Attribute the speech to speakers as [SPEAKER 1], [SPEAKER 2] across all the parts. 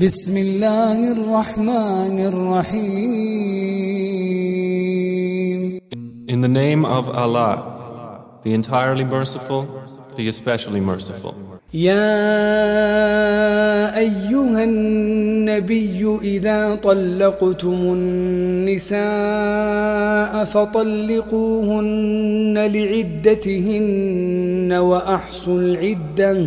[SPEAKER 1] بسم الله الرحمن الرحيم
[SPEAKER 2] In the name of Allah, the entirely merciful, the especially merciful.
[SPEAKER 1] يا أيها النبي إذا طلقتم النساء فطلقوهن لعدتهن وأحصوا العده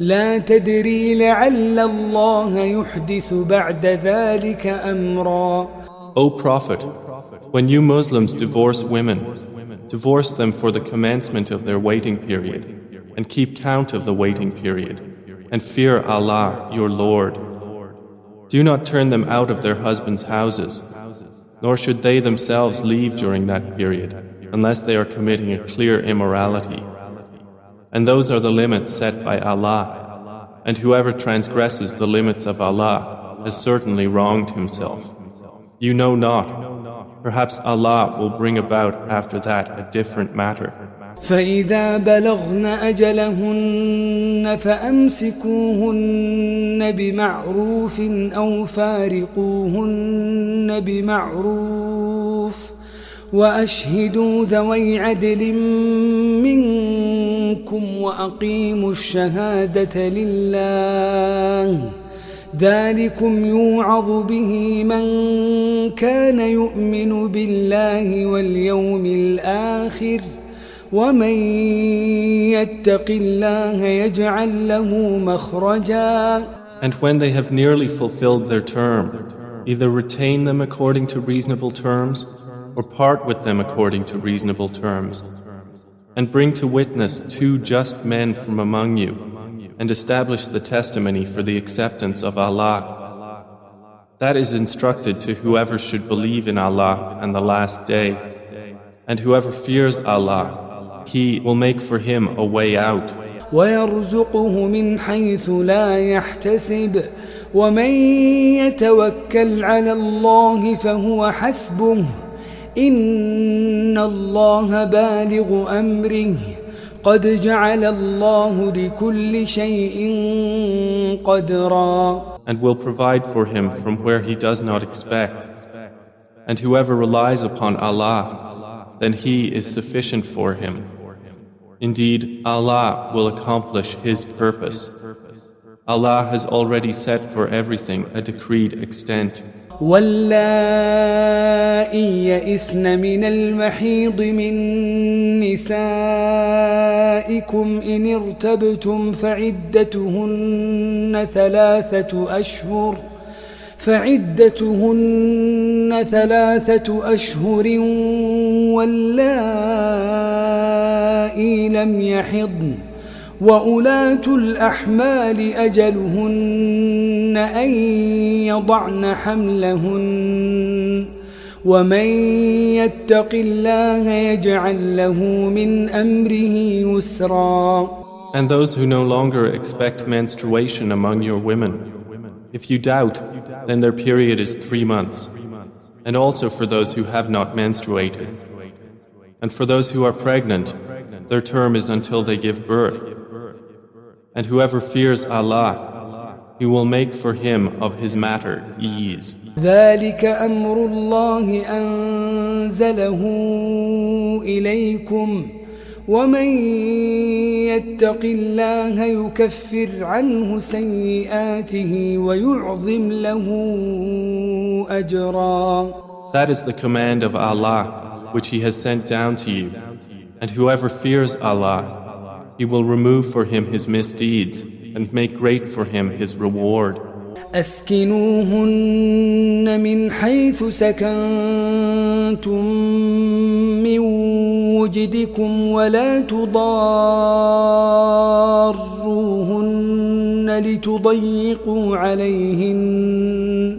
[SPEAKER 1] لا تدري لعل الله يحدث بعد ذلك أمرا
[SPEAKER 2] O Prophet, when you Muslims divorce women, divorce them for the commencement of their waiting period, and keep count of the waiting period, and fear Allah, your Lord. Do not turn them out of their husbands' houses, nor should they themselves leave during that period, unless they are committing a clear immorality and those are the limits set by Allah. And whoever transgresses the limits of Allah has certainly wronged himself. You know not. Perhaps Allah will bring about after that a different matter.
[SPEAKER 1] فإذا بلغن أجلهن فأمسكوهن بمعروف أو فارقوهن بمعروف وأشهدوا ذوي عدل من منكم وأقيموا الشهادة لله ذلكم يوعظ به من كان يؤمن بالله واليوم الآخر ومن يتق الله يجعل له مخرجا
[SPEAKER 2] And when they have nearly fulfilled their term, either retain them according to reasonable terms or part with them according to reasonable terms. and bring to witness two just men from among you, and establish the testimony for the acceptance of Allah. That is instructed to whoever should believe in Allah and the last day, and whoever fears Allah, He will make for him a way out.
[SPEAKER 1] ويرزقه من حيث لا يحتسب ومن يتوكل على الله فهو حسبه الله بالغ أمره قد جعل الله لكل شيء قدرا
[SPEAKER 2] And will provide for him from where he does not expect. And whoever relies upon Allah, then he is sufficient for him. Indeed, Allah will accomplish his purpose. Allah has already set for everything a decreed extent.
[SPEAKER 1] واللائي يئسن من المحيض من نسائكم إن ارتبتم فعدتهن ثلاثة أشهر فعدتهن ثلاثة أشهر واللائي لم يحضن وأولات الأحمال أجلهن أن يضعن حملهن ومن يتق الله يجعل له من أمره يسرا
[SPEAKER 2] And those who no longer expect menstruation among your women, if you doubt, then their period is three months, and also for those who have not menstruated. And for those who are pregnant, their term is until they give birth. And whoever fears Allah, he will make for him of his matter ease.
[SPEAKER 1] ذلك أمر الله أنزله إليكم ومن يتق الله يكفر عنه سيئاته ويعظم له أجرا
[SPEAKER 2] That is the command of Allah which he has sent down to you. And whoever fears Allah, he will remove for him his misdeeds and make great for him his reward.
[SPEAKER 1] أسكنوهن من حيث سكنتم من وجدكم ولا تضاروهن لتضيقوا عليهن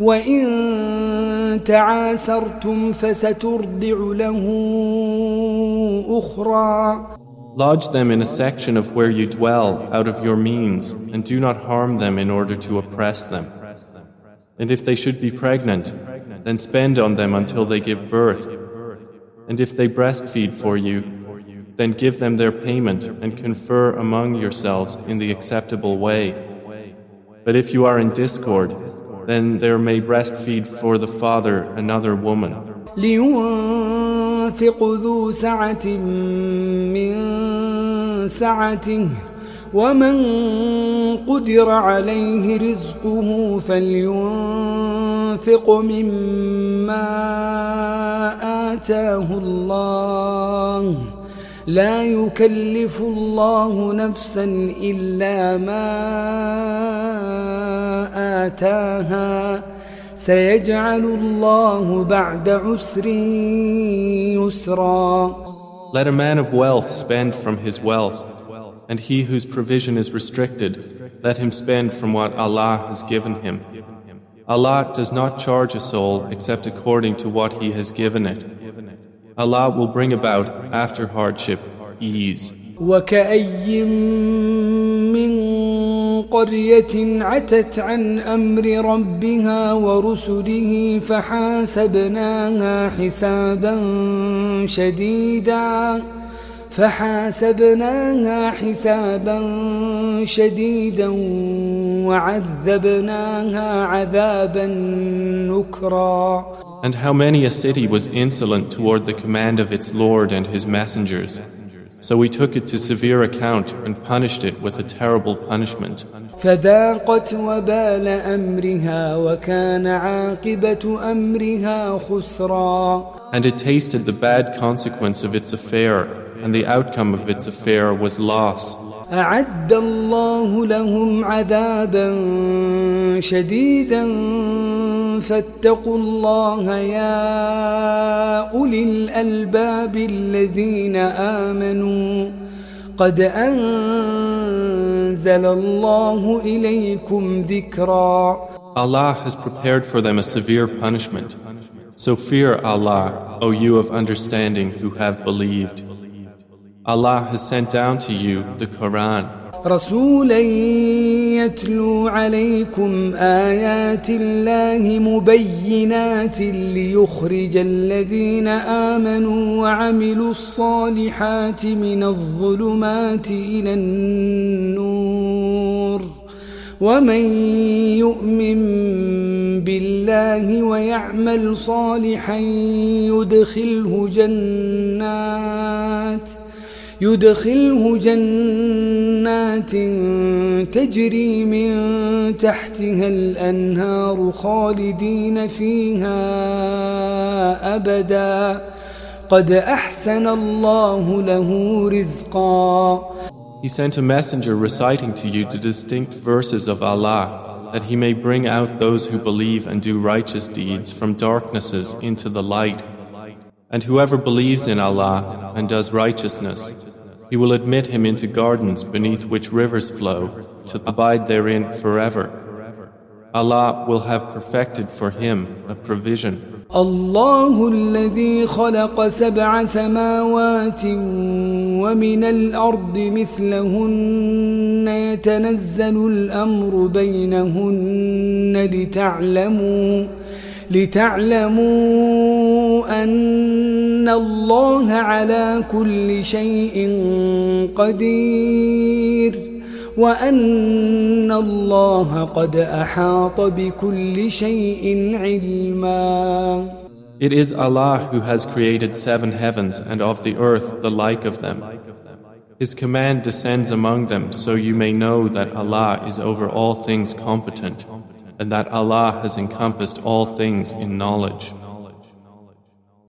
[SPEAKER 1] وإن تعاسرتم فسترضع له أخرى
[SPEAKER 2] Lodge them in a section of where you dwell out of your means, and do not harm them in order to oppress them. And if they should be pregnant, then spend on them until they give birth. And if they breastfeed for you, then give them their payment and confer among yourselves in the acceptable way. But if you are in discord, then there may breastfeed for the father another woman.
[SPEAKER 1] لينفق ذو سعة من سعته ومن قدر عليه رزقه فلينفق مما آتاه الله لا يكلف الله نفسا إلا ما آتاها سيجعل الله بعد عسر يسرا
[SPEAKER 2] Let a man of wealth spend from his wealth, and he whose provision is restricted, let him spend from what Allah has given him. Allah does not charge a soul except according to what He has given it. Allah will bring about, after hardship, ease.
[SPEAKER 1] قرية عتت عن أمر ربها ورسله فحاسبناها حسابا شديدا فحاسبناها حسابا شديدا وعذبناها عذابا نكرا
[SPEAKER 2] And how many a city was insolent toward the command of its Lord and his messengers. So we took it to severe account and punished it with a terrible punishment. And it tasted the bad consequence of its affair and the outcome of its affair was loss.
[SPEAKER 1] أعد الله لهم عذابا شديدا فاتقوا الله يا أولي الألباب الذين آمنوا قد أنزل الله إليكم ذكرا
[SPEAKER 2] Allah has prepared for them a severe punishment. So fear Allah, O you of understanding who have believed. Allah has sent down to you the Quran.
[SPEAKER 1] رسولا يتلو عليكم آيات الله مبينات ليخرج الذين آمنوا وعملوا الصالحات من الظلمات إلى النور ومن يؤمن بالله ويعمل صالحا يدخله جنات ۖ يدخله جنات تجري من تحتها الأنهار خالدين فيها أبدا قد أحسن الله له رزقا
[SPEAKER 2] He sent a messenger reciting to you the distinct verses of Allah that he may bring out those who believe and do righteous deeds from darknesses into the light. And whoever believes in Allah and does righteousness, he will admit him into gardens beneath which rivers flow, to abide therein forever. Allah will have perfected for him a provision
[SPEAKER 1] الله الذي خلق سبع سماوات ومن الأرض مثلهن يتنزل الأمر بينهن لتعلموا لتعلموا أن إن الله على كل شيء قدير وأن الله قد أحاط بكل شيء علما
[SPEAKER 2] It is Allah who has created seven heavens and of the earth the like of them. His command descends among them so you may know that Allah is over all things competent and that Allah has encompassed all things in knowledge.